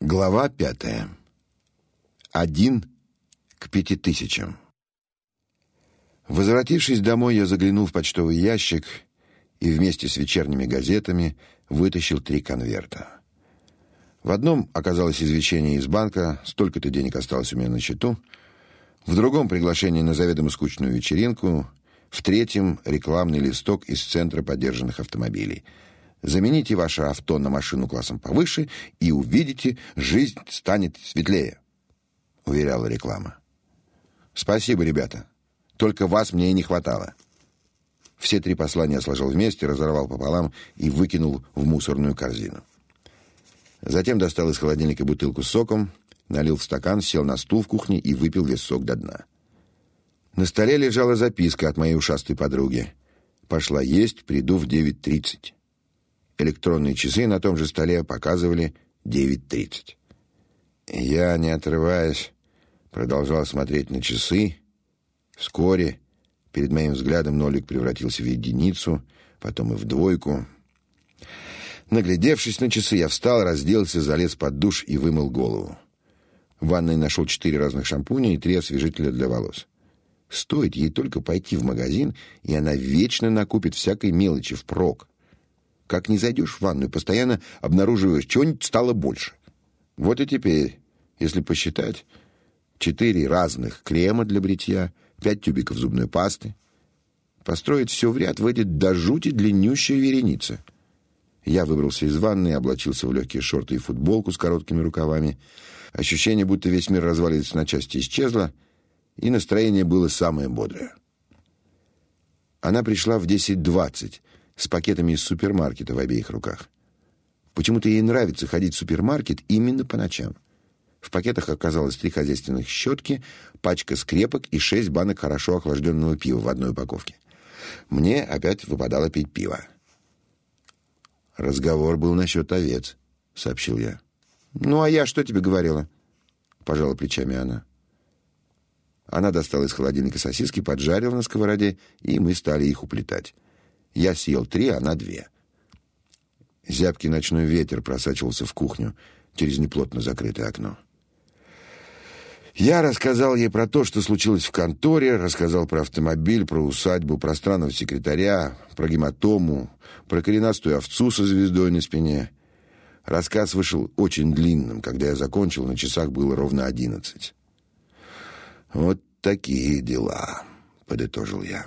Глава пятая. Один к пяти тысячам. Возвратившись домой, я заглянул в почтовый ящик и вместе с вечерними газетами вытащил три конверта. В одном оказалось извещение из банка, столько-то денег осталось у меня на счету, в другом приглашение на заведомо скучную вечеринку, в третьем рекламный листок из центра подержанных автомобилей. Замените ваше авто на машину классом повыше и увидите, жизнь станет светлее, уверяла реклама. Спасибо, ребята. Только вас мне и не хватало. Все три послания сложил вместе, разорвал пополам и выкинул в мусорную корзину. Затем достал из холодильника бутылку с соком, налил в стакан, сел на стул в кухне и выпил весь сок до дна. На столе лежала записка от моей ушастой подруги. Пошла есть, приду в 9:30. Электронные часы на том же столе показывали 9:30. Я, не отрываясь, продолжал смотреть на часы. Вскоре перед моим взглядом нолик превратился в единицу, потом и в двойку. Наглядевшись на часы, я встал, разделся, залез под душ и вымыл голову. В ванной нашел четыре разных шампуня и три освежителя для волос. Стоит ей только пойти в магазин, и она вечно накупит всякой мелочи впрок. Как не зайдешь в ванную, постоянно обнаруживаешь, чего-нибудь стало больше. Вот и теперь, если посчитать, четыре разных крема для бритья, пять тюбиков зубной пасты. Построить все в ряд выйдет до жути длиннющая вереница — я выбрался из ванны, облачился в легкие шорты и футболку с короткими рукавами. Ощущение, будто весь мир разваливается на части, исчезло, и настроение было самое бодрое. Она пришла в 10:20 с пакетами из супермаркета в обеих руках. Почему-то ей нравится ходить в супермаркет именно по ночам. В пакетах оказалось три хозяйственных щетки, пачка скрепок и шесть банок хорошо охлажденного пива в одной упаковке. Мне опять выпадало пить пиво. Разговор был насчет овец, сообщил я. Ну а я что тебе говорила? пожала плечами она. Она достала из холодильника сосиски, поджарила на сковороде, и мы стали их уплетать. Я съел три, она две. Зябкий ночной ветер просачивался в кухню через неплотно закрытое окно. Я рассказал ей про то, что случилось в конторе, рассказал про автомобиль, про усадьбу, про странного секретаря, про гематому, про коренастую овцу со звездой на спине. Рассказ вышел очень длинным. Когда я закончил, на часах было ровно одиннадцать. «Вот такие дела», — подытожил я.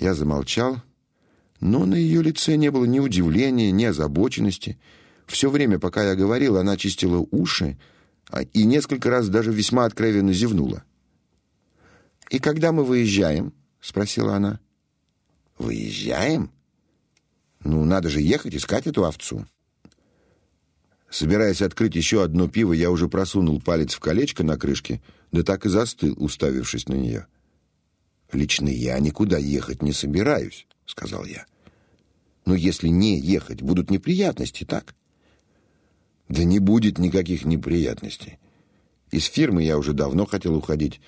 Я замолчал, но на ее лице не было ни удивления, ни озабоченности. Все время, пока я говорил, она чистила уши, а, и несколько раз даже весьма откровенно зевнула. «И когда мы выезжаем?» — спросила она. «Выезжаем? Ну, надо же ехать искать эту овцу». Собираясь открыть еще одно пиво, я уже просунул палец в колечко на крышке, да так и застыл, уставившись на нее. «Лично я никуда ехать не собираюсь», — сказал я. «Но если не ехать, будут неприятности, так?» Да не будет никаких неприятностей. Из фирмы я уже давно хотел уходить.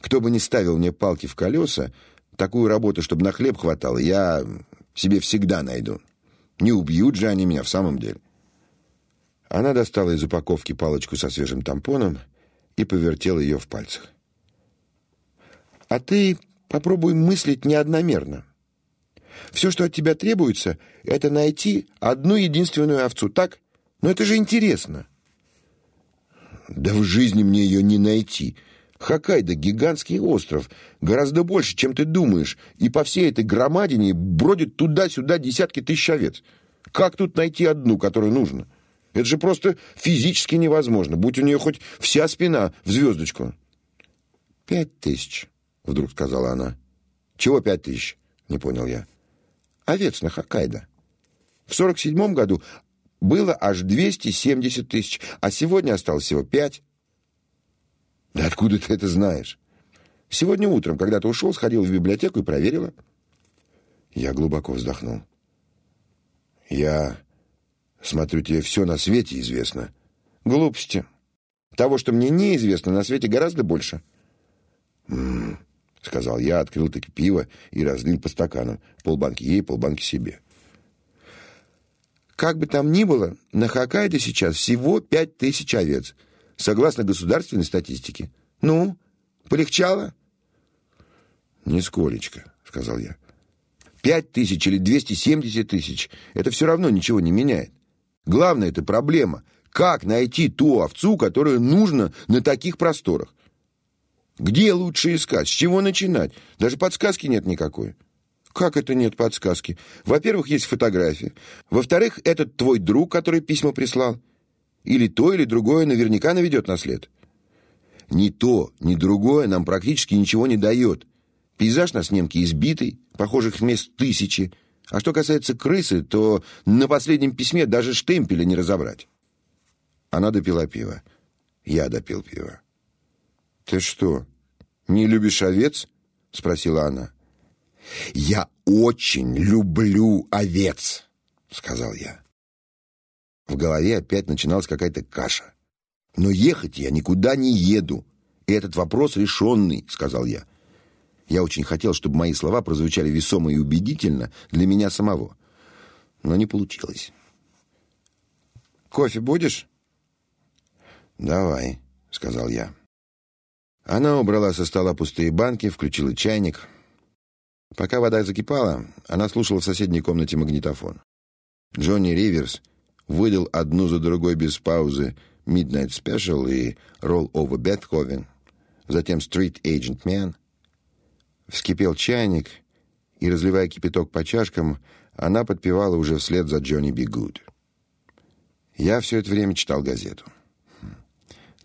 Кто бы ни ставил мне палки в колеса, такую работу, чтобы на хлеб хватало, я себе всегда найду. Не убьют же они меня в самом деле. Она достала из упаковки палочку со свежим тампоном и повертела ее в пальцах. А ты попробуй мыслить неодномерно. Все, что от тебя требуется, это найти одну единственную овцу, так? Но это же интересно. Да в жизни мне ее не найти. Хоккайдо — гигантский остров, гораздо больше, чем ты думаешь, и по всей этой громадине бродят туда-сюда десятки тысяч овец. Как тут найти одну, которую нужно? Это же просто физически невозможно, будь у нее хоть вся спина в звездочку. «Пять тысяч», — вдруг сказала она. «Чего пять тысяч?» — не понял я. «Овец на Хоккайдо. В сорок седьмом году было аж 270 тысяч, а сегодня осталось всего пять. Да откуда ты это знаешь? Сегодня утром, когда ты ушел, сходил в библиотеку и проверила. Я глубоко вздохнул. Я смотрю, тебе все на свете известно. Глупости. Того, что мне неизвестно, на свете гораздо больше. М -м, сказал я, открыл таки пиво и разлил по стаканам. Полбанки ей, полбанки себе. Как бы там ни было, на Хоккайдо сейчас всего пять тысяч овец, согласно государственной статистике. Ну, полегчало? Нисколечко, сказал я. Пять тысяч или двести семьдесят тысяч — это все равно ничего не меняет. Главное — это проблема. Как найти ту овцу, которую нужно на таких просторах? Где лучше искать? С чего начинать? Даже подсказки нет никакой. Как это нет подсказки? Во-первых, есть фотография. Во-вторых, этот твой друг, который письма прислал. Или то, или другое наверняка наведет на след. Ни то, ни другое нам практически ничего не дает. Пейзаж на снимке избитый, похожих мест тысячи. А что касается крысы, то на последнем письме даже штемпеля не разобрать. Она допила пиво. Я допил пиво. «Ты что, не любишь овец?» — спросила она. «Я очень люблю овец», — сказал я. В голове опять начиналась какая-то каша. «Но ехать я никуда не еду. И этот вопрос решенный», — сказал я. Я очень хотел, чтобы мои слова прозвучали весомо и убедительно для меня самого. Но не получилось. «Кофе будешь?» «Давай», — сказал я. Она убрала со стола пустые банки, включила чайник. Пока вода закипала, она слушала в соседней комнате магнитофон. Джонни Риверс выдал одну за другой без паузы Midnight Special и Roll Over Beethoven, затем Street Agent Man. Вскипел чайник, и, разливая кипяток по чашкам, она подпевала уже вслед за Джонни Би Гуд. Я все это время читал газету.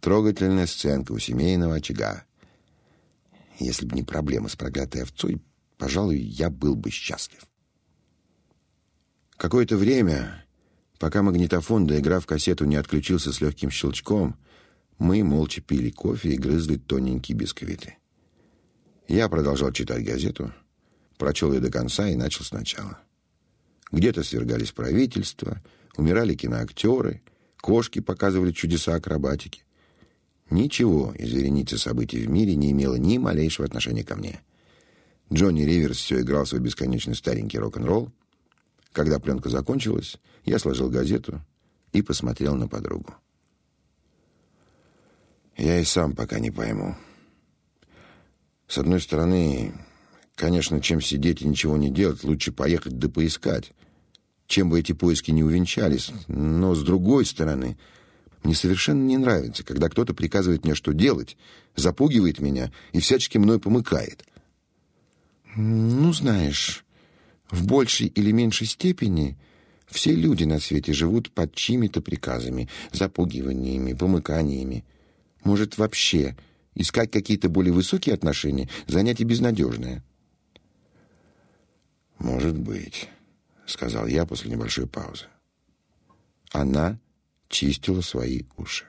Трогательная сценка у семейного очага. Если бы не проблема с проклятой овцой, пожалуй, я был бы счастлив. Какое-то время, пока магнитофон, доиграв кассету, не отключился с легким щелчком, мы молча пили кофе и грызли тоненькие бисквиты. Я продолжал читать газету, прочел ее до конца и начал сначала. Где-то свергались правительства, умирали киноактеры, кошки показывали чудеса акробатики. Ничего из вереницы событий в мире не имело ни малейшего отношения ко мне. Джонни Риверс все играл свой бесконечный старенький рок-н-ролл. Когда пленка закончилась, я сложил газету и посмотрел на подругу. Я и сам пока не пойму. С одной стороны, конечно, чем сидеть и ничего не делать, лучше поехать да поискать. Чем бы эти поиски не увенчались. Но с другой стороны, мне совершенно не нравится, когда кто-то приказывает мне, что делать, запугивает меня и всячески мной помыкает. Ну, знаешь, в большей или меньшей степени все люди на свете живут под чьими-то приказами, запугиваниями, помыканиями. Может, вообще искать какие-то более высокие отношения — занятие безнадежное. «Может быть», — сказал я после небольшой паузы. Она чистила свои уши.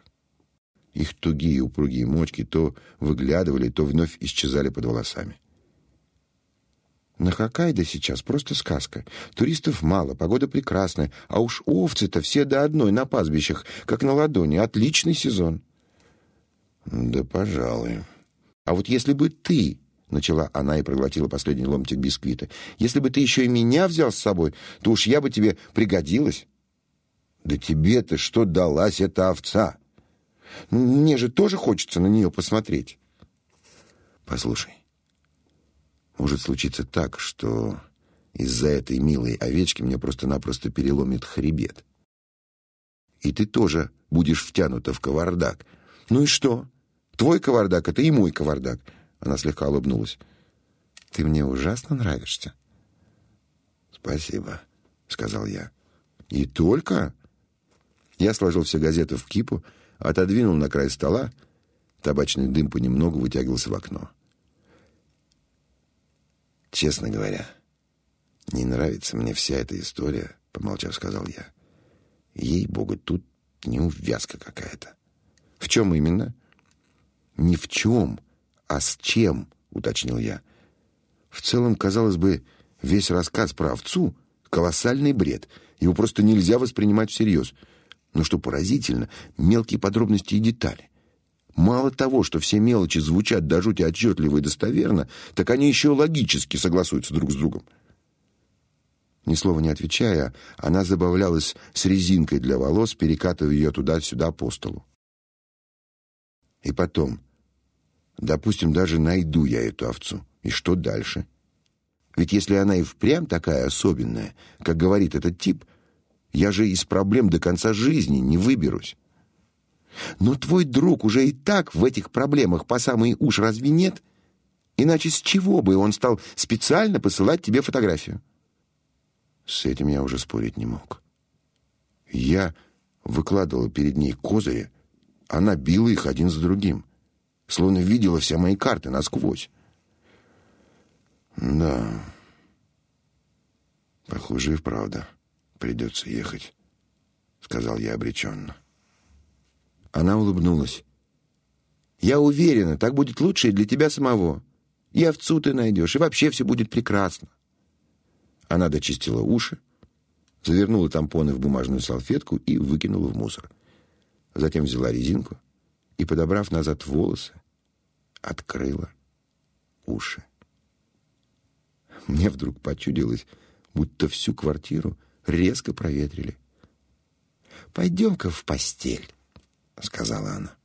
Их тугие упругие мочки то выглядывали, то вновь исчезали под волосами. На Хоккайдо сейчас просто сказка. Туристов мало, погода прекрасная, а уж овцы-то все до одной на пастбищах, как на ладони. Отличный сезон. Да, пожалуй. А вот если бы ты, начала она и проглотила последний ломтик бисквита, если бы ты еще и меня взял с собой, то уж я бы тебе пригодилась. Да тебе-то что далась эта овца? Мне же тоже хочется на нее посмотреть. Послушай, может случиться так, что из-за этой милой овечки мне просто-напросто переломит хребет. И ты тоже будешь втянута в кавардак. Ну и что? Твой кавардак — это и мой кавардак. Она слегка улыбнулась. Ты мне ужасно нравишься. Спасибо, сказал я. И только? Я сложил все газеты в кипу, отодвинул на край стола. Табачный дым понемногу вытягивался в окно. Честно говоря, не нравится мне вся эта история, помолчав, сказал я. Ей-богу, тут неувязка какая-то. В чем именно? Не в чем, а с чем, уточнил я. В целом, казалось бы, весь рассказ про овцу — колоссальный бред. Его просто нельзя воспринимать всерьез — но что поразительно, мелкие подробности и детали. Мало того, что все мелочи звучат до жути отчетливо и достоверно, так они еще логически согласуются друг с другом. Ни слова не отвечая, она забавлялась с резинкой для волос, перекатывая ее туда-сюда по столу. И потом, допустим, даже найду я эту овцу. И что дальше? Ведь если она и впрямь такая особенная, как говорит этот тип, я же из проблем до конца жизни не выберусь. Но твой друг уже и так в этих проблемах по самые уши, разве нет? Иначе с чего бы он стал специально посылать тебе фотографию? С этим я уже спорить не мог. Я выкладывал перед ней козыри, она била их один за другим, словно видела все мои карты насквозь. Да, похоже и вправда придется ехать, сказал я обреченно. Она улыбнулась. Я уверена, так будет лучше и для тебя самого. И овцу ты найдешь, и вообще все будет прекрасно. Она дочистила уши, завернула тампоны в бумажную салфетку и выкинула в мусор. Затем взяла резинку и, подобрав назад волосы, открыла уши. Мне вдруг почудилось, будто всю квартиру резко проветрили. «Пойдем-ка в постель», — сказала она.